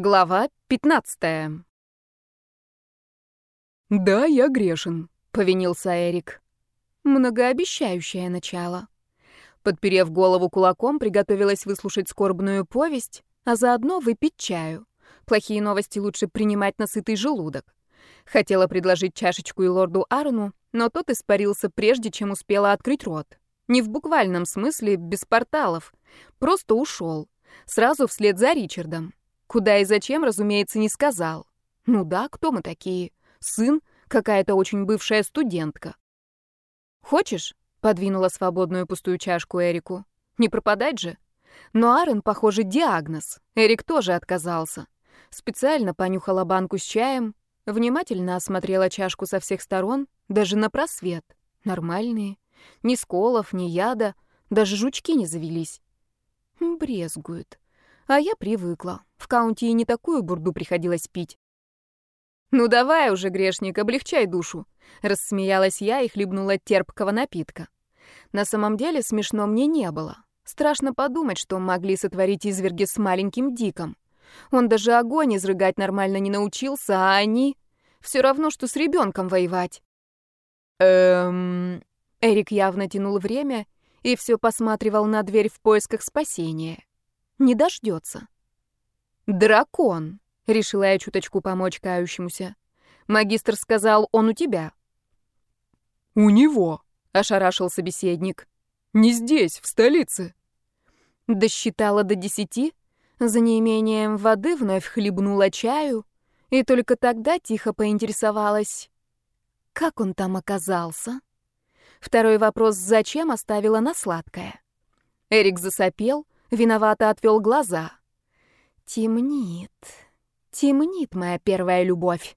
Глава 15 «Да, я грешен», — повинился Эрик. Многообещающее начало. Подперев голову кулаком, приготовилась выслушать скорбную повесть, а заодно выпить чаю. Плохие новости лучше принимать на сытый желудок. Хотела предложить чашечку и лорду Аарону, но тот испарился прежде, чем успела открыть рот. Не в буквальном смысле, без порталов. Просто ушел. Сразу вслед за Ричардом. Куда и зачем, разумеется, не сказал. Ну да, кто мы такие? Сын, какая-то очень бывшая студентка. «Хочешь?» — подвинула свободную пустую чашку Эрику. «Не пропадать же?» Но Аарон, похоже, диагноз. Эрик тоже отказался. Специально понюхала банку с чаем, внимательно осмотрела чашку со всех сторон, даже на просвет. Нормальные. Ни сколов, ни яда, даже жучки не завелись. Брезгуют. А я привыкла. В каунте и не такую бурду приходилось пить. «Ну давай уже, грешник, облегчай душу», — рассмеялась я и хлебнула терпкого напитка. На самом деле смешно мне не было. Страшно подумать, что могли сотворить изверги с маленьким Диком. Он даже огонь изрыгать нормально не научился, а они... Все равно, что с ребенком воевать. Эм... Эрик явно тянул время и все посматривал на дверь в поисках спасения не дождется. «Дракон», — решила я чуточку помочь кающемуся. «Магистр сказал, он у тебя». «У него», — ошарашил собеседник. «Не здесь, в столице». Досчитала до десяти, за неимением воды вновь хлебнула чаю, и только тогда тихо поинтересовалась, как он там оказался. Второй вопрос «зачем?» оставила на сладкое. Эрик засопел, виновато отвел глаза. Темнит, темнит моя первая любовь.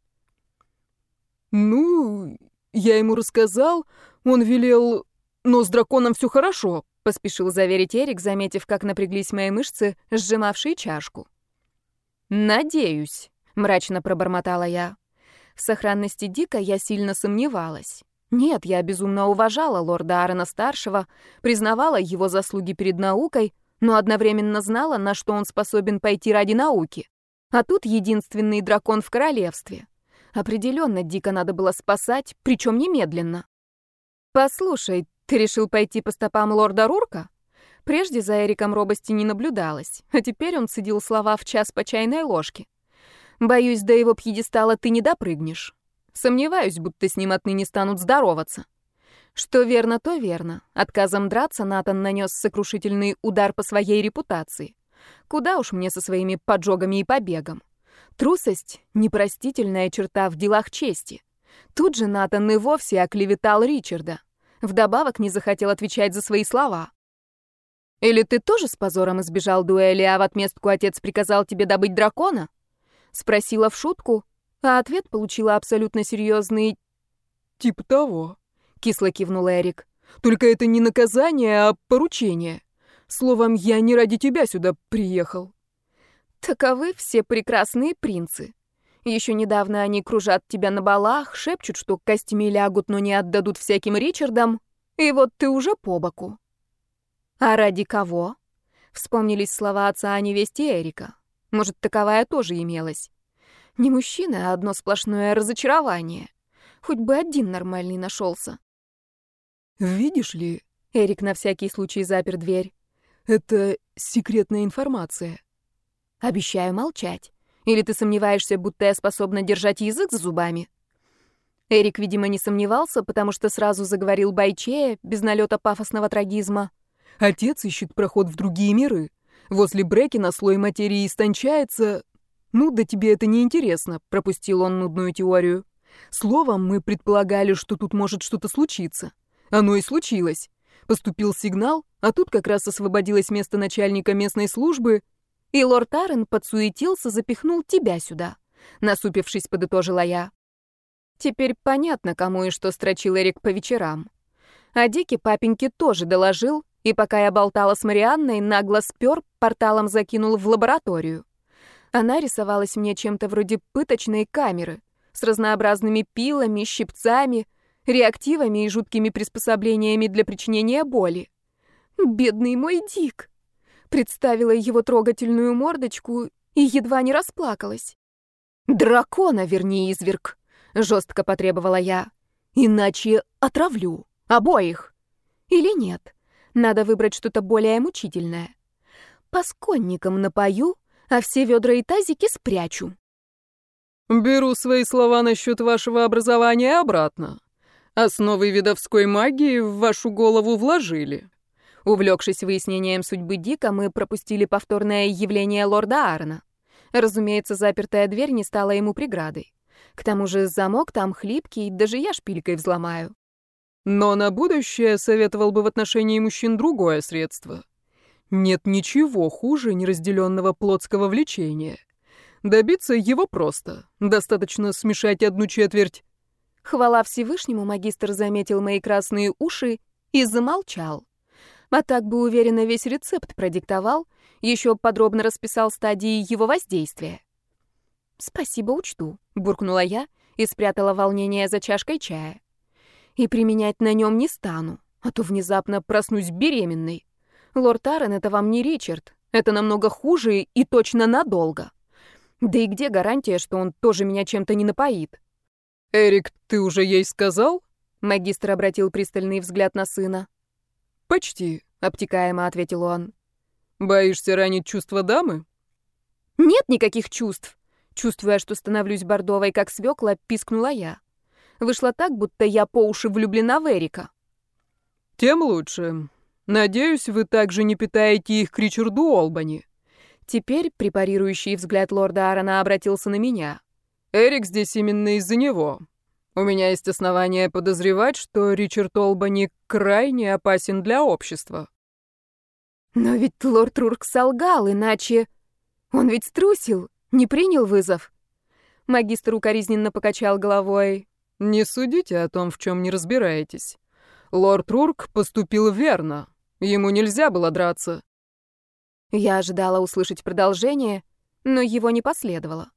Ну, я ему рассказал, он велел, но с драконом все хорошо, поспешил заверить Эрик, заметив, как напряглись мои мышцы, сжимавшие чашку. Надеюсь, мрачно пробормотала я. В сохранности Дика я сильно сомневалась. Нет, я безумно уважала лорда Аарона-старшего, признавала его заслуги перед наукой, но одновременно знала, на что он способен пойти ради науки. А тут единственный дракон в королевстве. Определенно, дико надо было спасать, причем немедленно. «Послушай, ты решил пойти по стопам лорда Рурка?» Прежде за Эриком робости не наблюдалось, а теперь он цедил слова в час по чайной ложке. «Боюсь, до его пьедестала ты не допрыгнешь. Сомневаюсь, будто с ним отныне станут здороваться». Что верно, то верно. Отказом драться Натан нанес сокрушительный удар по своей репутации. Куда уж мне со своими поджогами и побегом. Трусость — непростительная черта в делах чести. Тут же Натан и вовсе оклеветал Ричарда. Вдобавок не захотел отвечать за свои слова. «Или ты тоже с позором избежал дуэли, а в отместку отец приказал тебе добыть дракона?» Спросила в шутку, а ответ получила абсолютно серьезный «Типа того» кисло кивнул Эрик. Только это не наказание, а поручение. Словом, я не ради тебя сюда приехал. Таковы все прекрасные принцы. Еще недавно они кружат тебя на балах, шепчут, что костями лягут, но не отдадут всяким Ричардам. И вот ты уже по боку. А ради кого? Вспомнились слова отца о невесте Эрика. Может, таковая тоже имелась. Не мужчина, а одно сплошное разочарование. Хоть бы один нормальный нашелся. «Видишь ли...» — Эрик на всякий случай запер дверь. «Это секретная информация». «Обещаю молчать. Или ты сомневаешься, будто я способна держать язык за зубами?» Эрик, видимо, не сомневался, потому что сразу заговорил бойчея, без налета пафосного трагизма. «Отец ищет проход в другие миры. Возле Брекина слой материи истончается... Ну, да тебе это не интересно», — пропустил он нудную теорию. «Словом, мы предполагали, что тут может что-то случиться. Оно и случилось. Поступил сигнал, а тут как раз освободилось место начальника местной службы, и лорд Арен подсуетился, запихнул тебя сюда. Насупившись, подытожила я. Теперь понятно, кому и что строчил Эрик по вечерам. А Дики папеньке тоже доложил, и пока я болтала с Марианной, нагло спер, порталом закинул в лабораторию. Она рисовалась мне чем-то вроде пыточной камеры, с разнообразными пилами, щипцами, реактивами и жуткими приспособлениями для причинения боли. Бедный мой Дик. Представила его трогательную мордочку и едва не расплакалась. «Дракона, вернее, изверг!» — жестко потребовала я. «Иначе отравлю. Обоих. Или нет? Надо выбрать что-то более мучительное. По сконникам напою, а все ведра и тазики спрячу». «Беру свои слова насчет вашего образования обратно. Основы видовской магии в вашу голову вложили». Увлекшись выяснением судьбы Дика, мы пропустили повторное явление лорда Аарона. Разумеется, запертая дверь не стала ему преградой. К тому же замок там хлипкий, даже я шпилькой взломаю. Но на будущее советовал бы в отношении мужчин другое средство. Нет ничего хуже неразделенного плотского влечения. Добиться его просто. Достаточно смешать одну четверть. Хвала Всевышнему, магистр заметил мои красные уши и замолчал. А так бы уверенно весь рецепт продиктовал, еще подробно расписал стадии его воздействия. «Спасибо, учту», — буркнула я и спрятала волнение за чашкой чая. «И применять на нем не стану, а то внезапно проснусь беременной. Лорд Арен — это вам не Ричард, это намного хуже и точно надолго. Да и где гарантия, что он тоже меня чем-то не напоит?» «Эрик, ты уже ей сказал?» Магистр обратил пристальный взгляд на сына. «Почти», — обтекаемо ответил он. «Боишься ранить чувства дамы?» «Нет никаких чувств!» Чувствуя, что становлюсь бордовой, как свекла, пискнула я. Вышло так, будто я по уши влюблена в Эрика. «Тем лучше. Надеюсь, вы также не питаете их к Ричарду Олбани». Теперь препарирующий взгляд лорда Аарона обратился на меня. «Эрик здесь именно из-за него. У меня есть основания подозревать, что Ричард Олбани крайне опасен для общества. Но ведь лорд Рурк солгал, иначе... Он ведь струсил, не принял вызов. Магистр укоризненно покачал головой. Не судите о том, в чем не разбираетесь. Лорд Рурк поступил верно. Ему нельзя было драться. Я ожидала услышать продолжение, но его не последовало.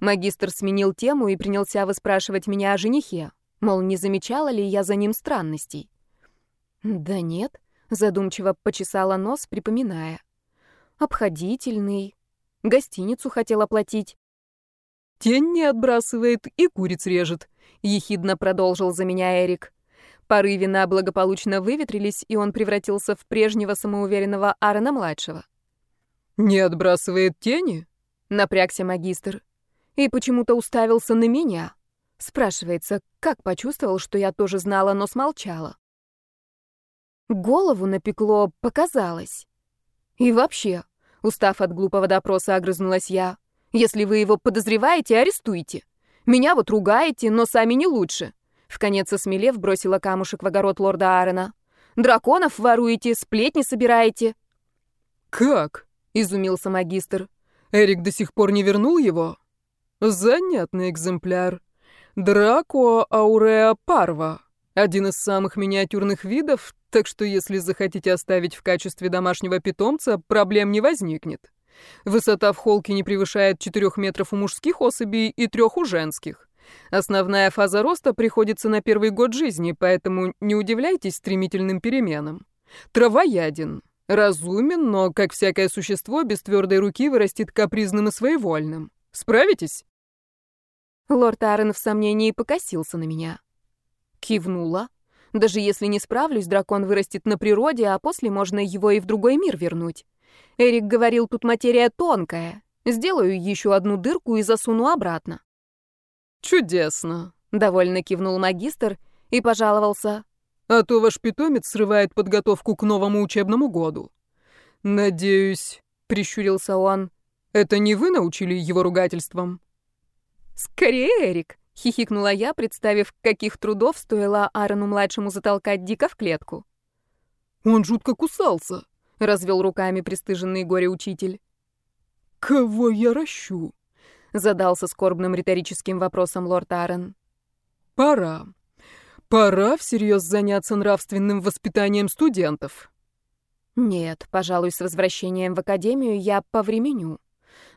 Магистр сменил тему и принялся выспрашивать меня о женихе. Мол, не замечала ли я за ним странностей. «Да нет», — задумчиво почесала нос, припоминая. «Обходительный. Гостиницу хотел оплатить». «Тень не отбрасывает и куриц режет», — ехидно продолжил за меня Эрик. Поры вина благополучно выветрились, и он превратился в прежнего самоуверенного Аарона-младшего. «Не отбрасывает тени?» — напрягся магистр и почему-то уставился на меня. Спрашивается, как почувствовал, что я тоже знала, но смолчала. Голову напекло, показалось. И вообще, устав от глупого допроса, огрызнулась я. Если вы его подозреваете, арестуйте. Меня вот ругаете, но сами не лучше. В конец осмелев, бросила камушек в огород лорда Аарона. Драконов воруете, сплетни собираете. «Как?» — изумился магистр. «Эрик до сих пор не вернул его?» Занятный экземпляр. Драко ауреа парва. Один из самых миниатюрных видов, так что если захотите оставить в качестве домашнего питомца, проблем не возникнет. Высота в холке не превышает 4 метров у мужских особей и 3 у женских. Основная фаза роста приходится на первый год жизни, поэтому не удивляйтесь стремительным переменам. Травояден. Разумен, но, как всякое существо, без твердой руки вырастет капризным и своевольным. Справитесь?» Лорд Арен в сомнении покосился на меня. Кивнула. Даже если не справлюсь, дракон вырастет на природе, а после можно его и в другой мир вернуть. Эрик говорил, тут материя тонкая. Сделаю еще одну дырку и засуну обратно. «Чудесно», — довольно кивнул магистр и пожаловался. «А то ваш питомец срывает подготовку к новому учебному году. Надеюсь», — прищурился он, это не вы научили его ругательствам? Скорее, Эрик, хихикнула я, представив, каких трудов стоило Аарону-младшему затолкать Дика в клетку. Он жутко кусался, развел руками пристыженный горе-учитель. Кого я ращу? задался скорбным риторическим вопросом лорд Аарон. Пора. Пора всерьез заняться нравственным воспитанием студентов. Нет, пожалуй, с возвращением в академию я повременю.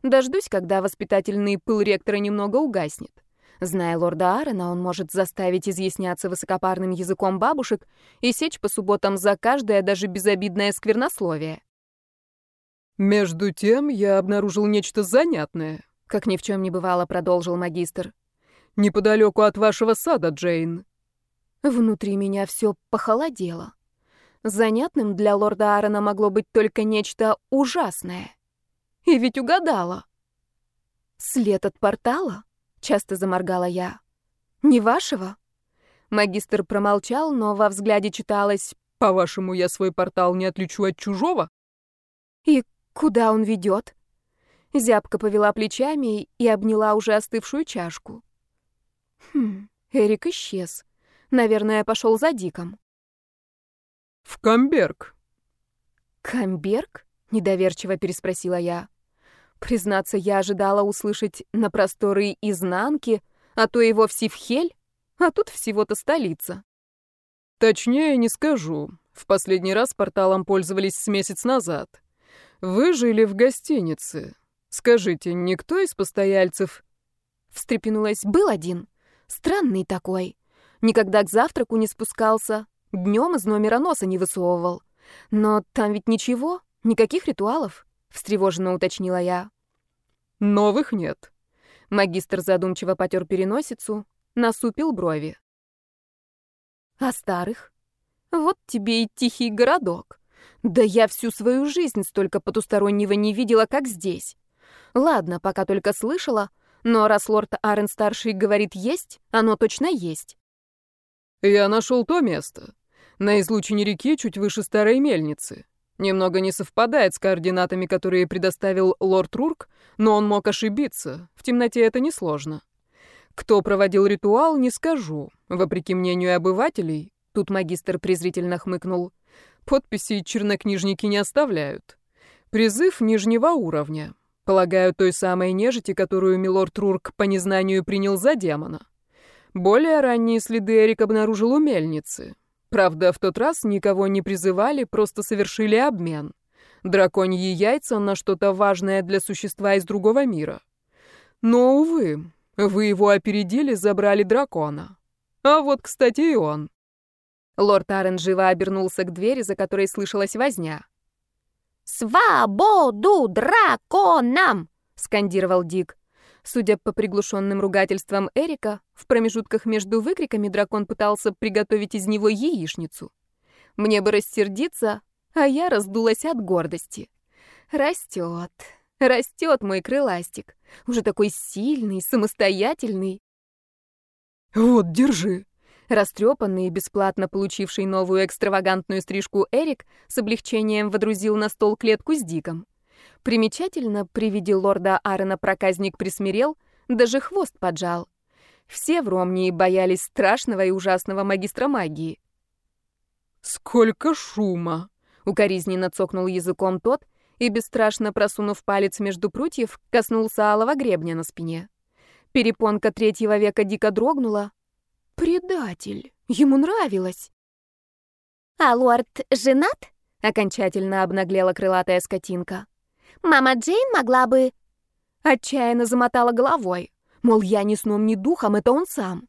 Дождусь, когда воспитательный пыл ректора немного угаснет. Зная лорда Аарона, он может заставить изъясняться высокопарным языком бабушек и сечь по субботам за каждое, даже безобидное сквернословие. Между тем я обнаружил нечто занятное, как ни в чем не бывало, продолжил магистр. Неподалеку от вашего сада, Джейн. Внутри меня все похолодело. Занятным для лорда Аарона могло быть только нечто ужасное. И ведь угадала. След от портала? Часто заморгала я. Не вашего? Магистр промолчал, но во взгляде читалось «По-вашему, я свой портал не отличу от чужого?» «И куда он ведет?» Зябка повела плечами и обняла уже остывшую чашку. Хм, Эрик исчез. Наверное, пошел за Диком. «В Камберг». «Камберг?» — недоверчиво переспросила я. Признаться, я ожидала услышать на просторы изнанки, а то и вовсе в Хель, а тут всего-то столица. Точнее не скажу. В последний раз порталом пользовались с месяц назад. Вы жили в гостинице. Скажите, никто из постояльцев... Встрепенулась. Был один. Странный такой. Никогда к завтраку не спускался. Днем из номера носа не высовывал. Но там ведь ничего, никаких ритуалов. Встревоженно уточнила я. Новых нет. Магистр задумчиво потер переносицу, насупил брови. А старых? Вот тебе и тихий городок. Да я всю свою жизнь столько потустороннего не видела, как здесь. Ладно, пока только слышала, но раз лорд Арен-старший говорит «есть», оно точно есть. Я нашел то место. На излучине реки чуть выше старой мельницы. Немного не совпадает с координатами, которые предоставил лорд Рурк, но он мог ошибиться. В темноте это несложно. Кто проводил ритуал, не скажу. Вопреки мнению обывателей, тут магистр презрительно хмыкнул, подписи чернокнижники не оставляют. Призыв нижнего уровня. Полагаю, той самой нежити, которую милорд Рурк по незнанию принял за демона. Более ранние следы Эрик обнаружил у мельницы. Правда, в тот раз никого не призывали, просто совершили обмен. Драконьи яйца на что-то важное для существа из другого мира. Но, увы, вы его опередили, забрали дракона. А вот, кстати, и он. Лорд Арен живо обернулся к двери, за которой слышалась возня. «Свободу драконам!» — скандировал Дик. Судя по приглушенным ругательствам Эрика, в промежутках между выкриками дракон пытался приготовить из него яичницу. Мне бы рассердиться, а я раздулась от гордости. Растет, растет мой крыластик. Уже такой сильный, самостоятельный. «Вот, держи!» Растрепанный и бесплатно получивший новую экстравагантную стрижку Эрик с облегчением водрузил на стол клетку с Диком. Примечательно, при виде лорда Аарона проказник присмирел, даже хвост поджал. Все в Ромнии боялись страшного и ужасного магистра магии. «Сколько шума!» — укоризненно цокнул языком тот и, бесстрашно просунув палец между прутьев, коснулся алого гребня на спине. Перепонка третьего века дико дрогнула. «Предатель! Ему нравилось!» «А лорд женат?» — окончательно обнаглела крылатая скотинка. «Мама Джейн могла бы...» Отчаянно замотала головой. Мол, я ни сном, ни духом, это он сам.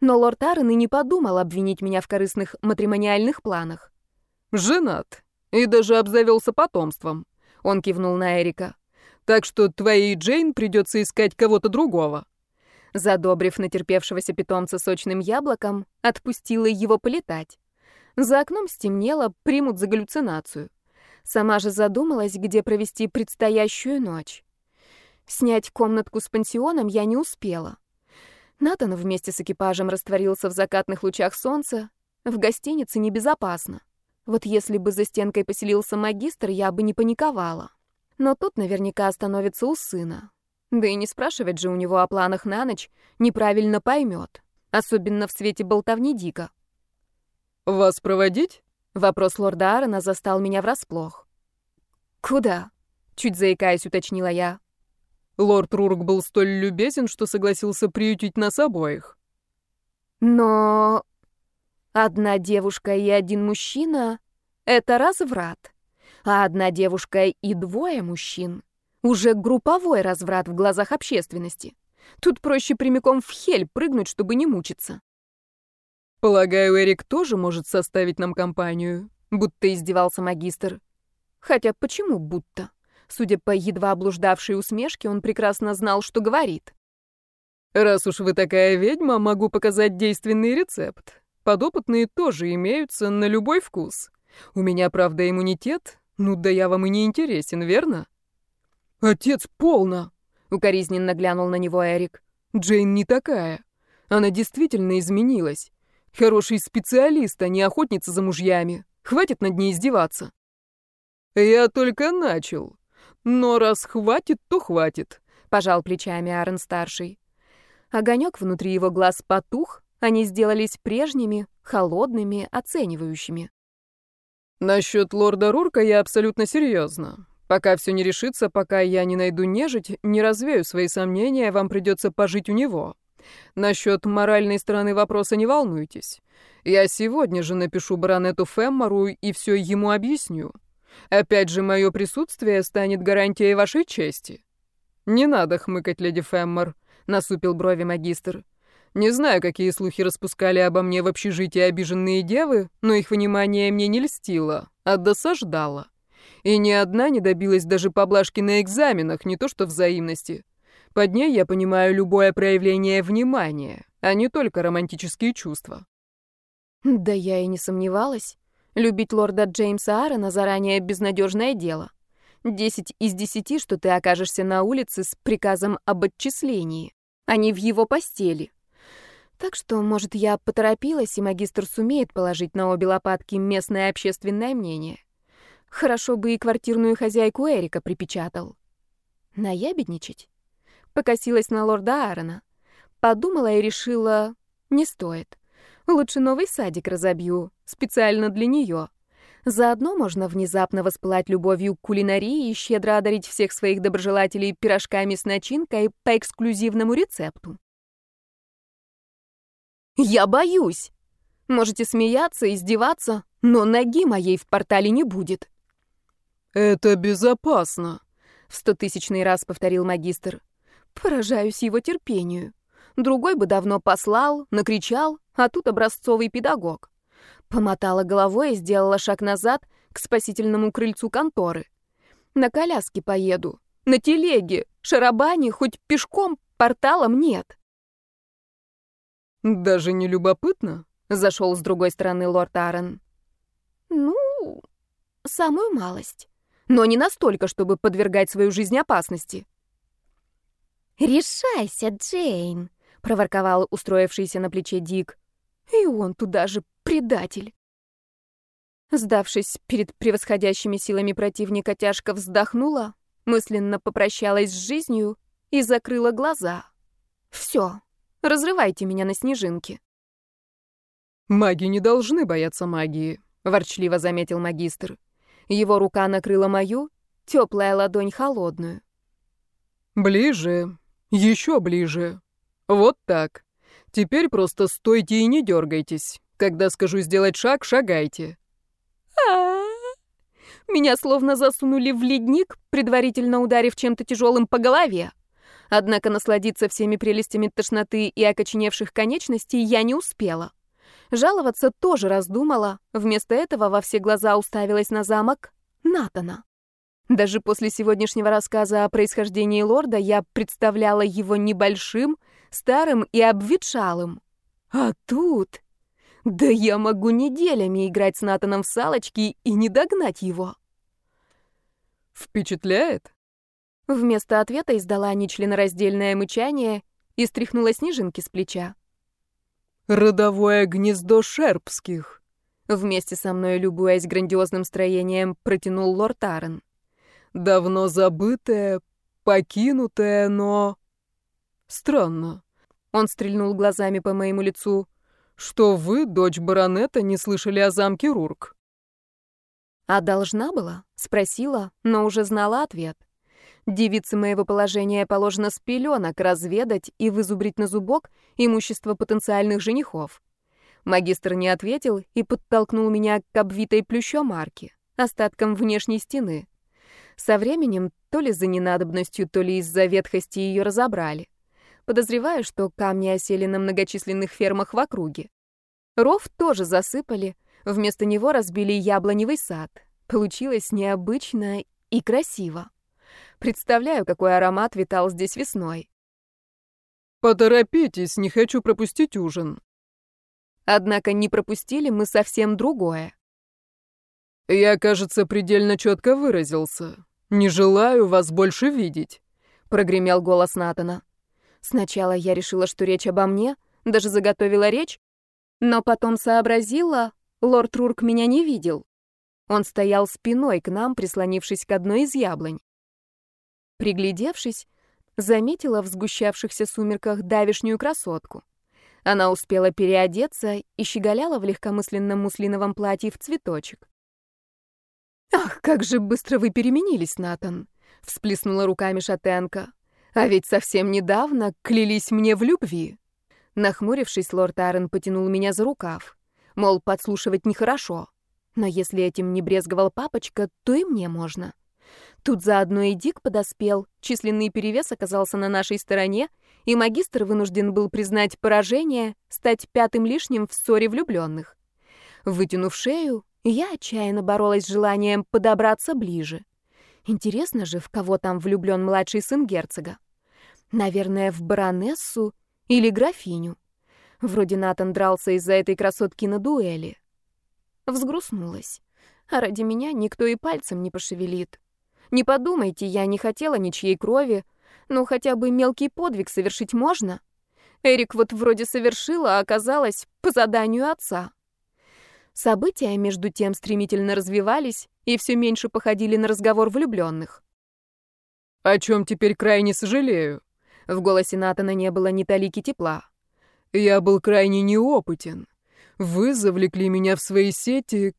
Но лорд Арен и не подумал обвинить меня в корыстных матримониальных планах. «Женат. И даже обзавелся потомством. Он кивнул на Эрика. Так что твоей Джейн придется искать кого-то другого. Задобрив натерпевшегося питомца сочным яблоком, отпустила его полетать. За окном стемнело, примут за галлюцинацию. Сама же задумалась, где провести предстоящую ночь. Снять комнатку с пансионом я не успела. Натан вместе с экипажем растворился в закатных лучах солнца. В гостинице небезопасно. Вот если бы за стенкой поселился магистр, я бы не паниковала. Но тут наверняка остановится у сына. Да и не спрашивать же у него о планах на ночь, неправильно поймет. Особенно в свете болтовни Дика. «Вас проводить?» Вопрос лорда Аарона застал меня врасплох. «Куда?» — чуть заикаясь, уточнила я. Лорд Рурк был столь любезен, что согласился приютить нас обоих. Но Одна девушка и один мужчина — это разврат. А одна девушка и двое мужчин — уже групповой разврат в глазах общественности. Тут проще прямиком в хель прыгнуть, чтобы не мучиться. «Полагаю, Эрик тоже может составить нам компанию», — будто издевался магистр. Хотя почему будто? Судя по едва облуждавшей усмешке, он прекрасно знал, что говорит. «Раз уж вы такая ведьма, могу показать действенный рецепт. Подопытные тоже имеются на любой вкус. У меня, правда, иммунитет. Ну да я вам и не интересен, верно?» «Отец, полно!» — укоризненно глянул на него Эрик. «Джейн не такая. Она действительно изменилась. Хороший специалист, а не охотница за мужьями. Хватит над ней издеваться». «Я только начал. Но раз хватит, то хватит», — пожал плечами Аарон-старший. Огонек внутри его глаз потух, они сделались прежними, холодными, оценивающими. «Насчет лорда Рурка я абсолютно серьезно. Пока все не решится, пока я не найду нежить, не развею свои сомнения, вам придется пожить у него. Насчет моральной стороны вопроса не волнуйтесь. Я сегодня же напишу баронету Феммору и все ему объясню. Опять же, мое присутствие станет гарантией вашей чести. Не надо хмыкать, леди Феммор, насупил брови магистр. Не знаю, какие слухи распускали обо мне в общежитии обиженные девы, но их внимание мне не льстило, а досаждало. И ни одна не добилась даже поблажки на экзаменах, не то что взаимности. Под ней я понимаю любое проявление внимания, а не только романтические чувства. Да я и не сомневалась. Любить лорда Джеймса Аарона заранее безнадежное дело. Десять из десяти, что ты окажешься на улице с приказом об отчислении, а не в его постели. Так что, может, я поторопилась, и магистр сумеет положить на обе лопатки местное общественное мнение. Хорошо бы и квартирную хозяйку Эрика припечатал. Наябедничать? Покосилась на лорда Аарона. Подумала и решила, не стоит. Лучше новый садик разобью, специально для нее. Заодно можно внезапно воспылать любовью к кулинарии и щедро одарить всех своих доброжелателей пирожками с начинкой по эксклюзивному рецепту. «Я боюсь!» Можете смеяться, издеваться, но ноги моей в портале не будет. «Это безопасно», — в стотысячный раз повторил магистр. Поражаюсь его терпению. Другой бы давно послал, накричал, а тут образцовый педагог. Помотала головой и сделала шаг назад к спасительному крыльцу конторы. На коляске поеду, на телеге, шарабане, хоть пешком, порталом нет. «Даже не любопытно?» — зашел с другой стороны лорд Аарон. «Ну, самую малость. Но не настолько, чтобы подвергать свою жизнь опасности». «Решайся, Джейн!» — проворковал устроившийся на плече Дик. «И он туда же предатель!» Сдавшись перед превосходящими силами противника, тяжко вздохнула, мысленно попрощалась с жизнью и закрыла глаза. «Все, разрывайте меня на снежинки». «Маги не должны бояться магии», — ворчливо заметил магистр. Его рука накрыла мою, теплая ладонь холодную. «Ближе», еще ближе. Вот так. Теперь просто стойте и не дергайтесь. Когда скажу сделать шаг, шагайте. А Меня словно засунули в ледник, предварительно ударив чем-то тяжелым по голове. Однако насладиться всеми прелестями тошноты и окоченевших конечностей я не успела. Жаловаться тоже раздумала, вместо этого во все глаза уставилась на замок Натана. Даже после сегодняшнего рассказа о происхождении лорда я представляла его небольшим, старым и обветшалым. А тут... Да я могу неделями играть с Натаном в салочки и не догнать его. «Впечатляет?» Вместо ответа издала нечленораздельное мычание и стряхнула снежинки с плеча. «Родовое гнездо Шерпских», — вместе со мной, любуясь грандиозным строением, протянул лорд Арен давно забытое, покинутое, но... Странно. Он стрельнул глазами по моему лицу. Что вы, дочь баронета, не слышали о замке Рурк? А должна была? Спросила, но уже знала ответ. Девице моего положения положено с пеленок разведать и вызубрить на зубок имущество потенциальных женихов. Магистр не ответил и подтолкнул меня к обвитой плющом арке, остаткам внешней стены. Со временем, то ли за ненадобностью, то ли из-за ветхости ее разобрали. Подозреваю, что камни осели на многочисленных фермах в округе. Ров тоже засыпали, вместо него разбили яблоневый сад. Получилось необычно и красиво. Представляю, какой аромат витал здесь весной. «Поторопитесь, не хочу пропустить ужин». Однако не пропустили мы совсем другое. «Я, кажется, предельно четко выразился. Не желаю вас больше видеть», — прогремел голос Натана. Сначала я решила, что речь обо мне, даже заготовила речь, но потом сообразила, лорд Рурк меня не видел. Он стоял спиной к нам, прислонившись к одной из яблонь. Приглядевшись, заметила в сгущавшихся сумерках давишнюю красотку. Она успела переодеться и щеголяла в легкомысленном муслиновом платье в цветочек. «Ах, как же быстро вы переменились, Натан!» — всплеснула руками шатенка. «А ведь совсем недавно клялись мне в любви!» Нахмурившись, лорд Арен потянул меня за рукав. Мол, подслушивать нехорошо. Но если этим не брезговал папочка, то и мне можно. Тут заодно и Дик подоспел, численный перевес оказался на нашей стороне, и магистр вынужден был признать поражение, стать пятым лишним в ссоре влюбленных. Вытянув шею, я отчаянно боролась с желанием подобраться ближе. Интересно же, в кого там влюблен младший сын герцога. Наверное, в баронессу или графиню. Вроде Натан дрался из-за этой красотки на дуэли. Взгрустнулась. А ради меня никто и пальцем не пошевелит. Не подумайте, я не хотела ничьей крови, но хотя бы мелкий подвиг совершить можно. Эрик вот вроде совершил, а оказалось по заданию отца. События между тем стремительно развивались и все меньше походили на разговор влюбленных. «О чем теперь крайне сожалею?» В голосе Натана не было ни талики тепла. «Я был крайне неопытен. Вы завлекли меня в свои сети.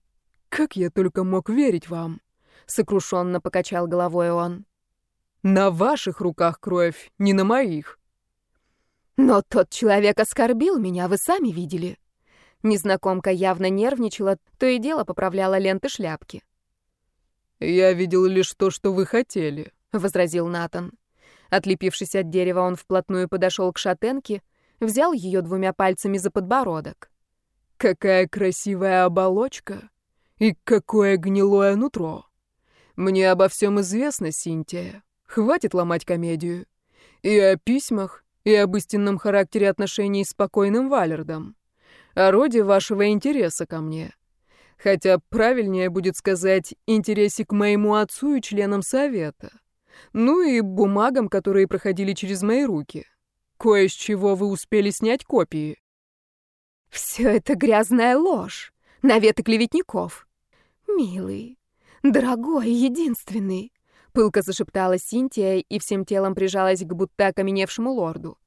Как я только мог верить вам?» — сокрушенно покачал головой он. «На ваших руках кровь, не на моих». «Но тот человек оскорбил меня, вы сами видели». Незнакомка явно нервничала, то и дело поправляла ленты шляпки. «Я видел лишь то, что вы хотели», — возразил Натан. Отлепившись от дерева, он вплотную подошел к шатенке, взял ее двумя пальцами за подбородок. «Какая красивая оболочка и какое гнилое нутро!» Мне обо всем известно, Синтия. Хватит ломать комедию. И о письмах, и об истинном характере отношений с покойным Валердом. О роде вашего интереса ко мне. Хотя правильнее будет сказать интересе к моему отцу и членам совета. Ну и бумагам, которые проходили через мои руки. Кое с чего вы успели снять копии. Все это грязная ложь, наветы клеветников. Милый, «Дорогой, единственный!» — пылко зашептала Синтия и всем телом прижалась к будто окаменевшему лорду.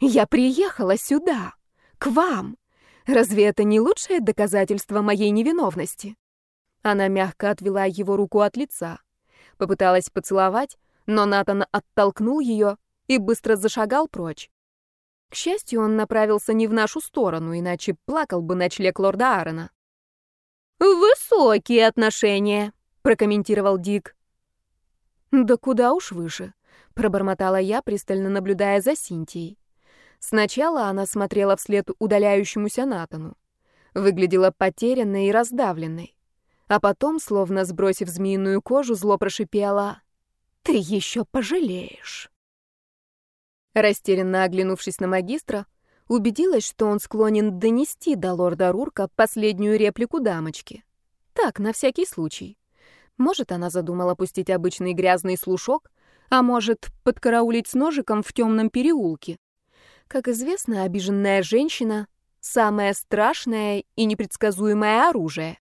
«Я приехала сюда, к вам! Разве это не лучшее доказательство моей невиновности?» Она мягко отвела его руку от лица. Попыталась поцеловать, но Натан оттолкнул ее и быстро зашагал прочь. К счастью, он направился не в нашу сторону, иначе плакал бы ночлег лорда Аарона. «Высокие отношения», прокомментировал Дик. Да куда уж выше, пробормотала я, пристально наблюдая за Синтией. Сначала она смотрела вслед удаляющемуся Натану. Выглядела потерянной и раздавленной. А потом, словно сбросив змеиную кожу, зло прошипела «Ты еще пожалеешь». Растерянно оглянувшись на магистра, убедилась, что он склонен донести до лорда Рурка последнюю реплику дамочки. Так, на всякий случай. Может, она задумала пустить обычный грязный слушок, а может, подкараулить с ножиком в темном переулке. Как известно, обиженная женщина — самое страшное и непредсказуемое оружие.